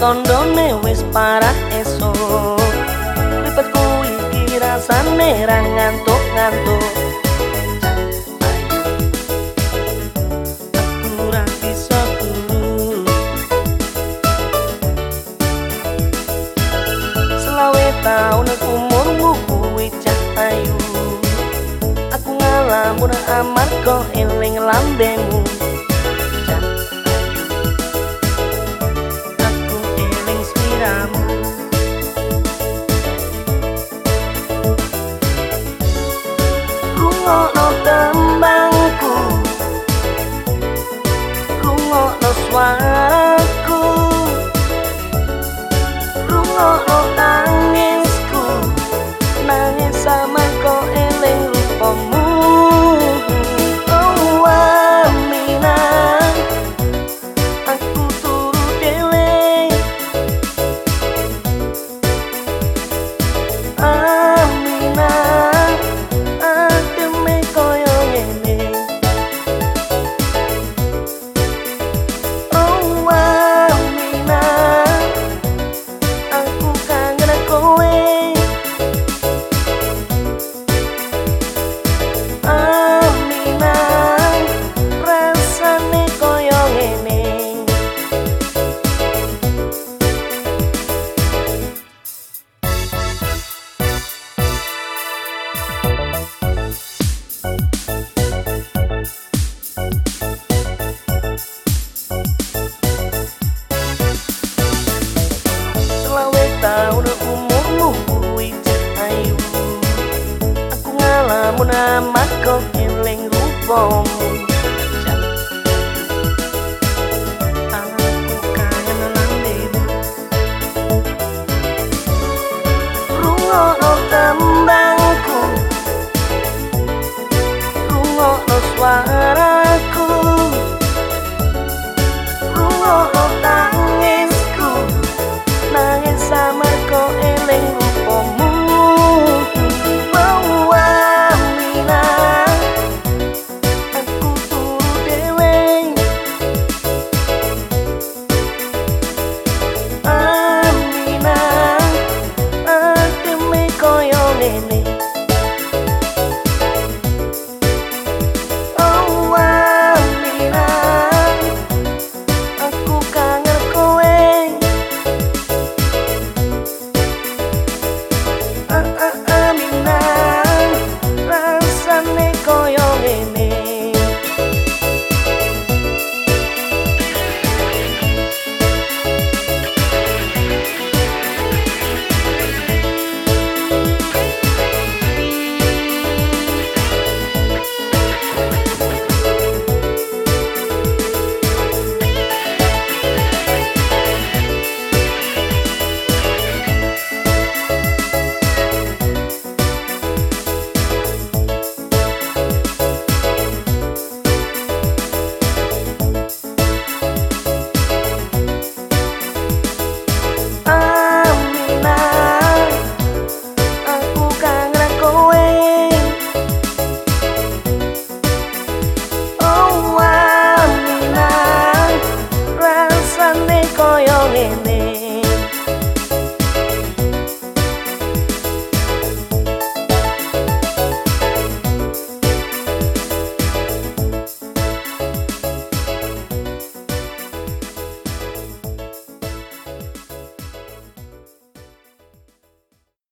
tondone wis parah esok Ribet ku iki rasane ra ngantuk-ngantuk. Tahun umurmu kuwi cahayu Aku ngalamun amarga eling lambemu amat kok eling rupamu tembangku Rungokno suaraku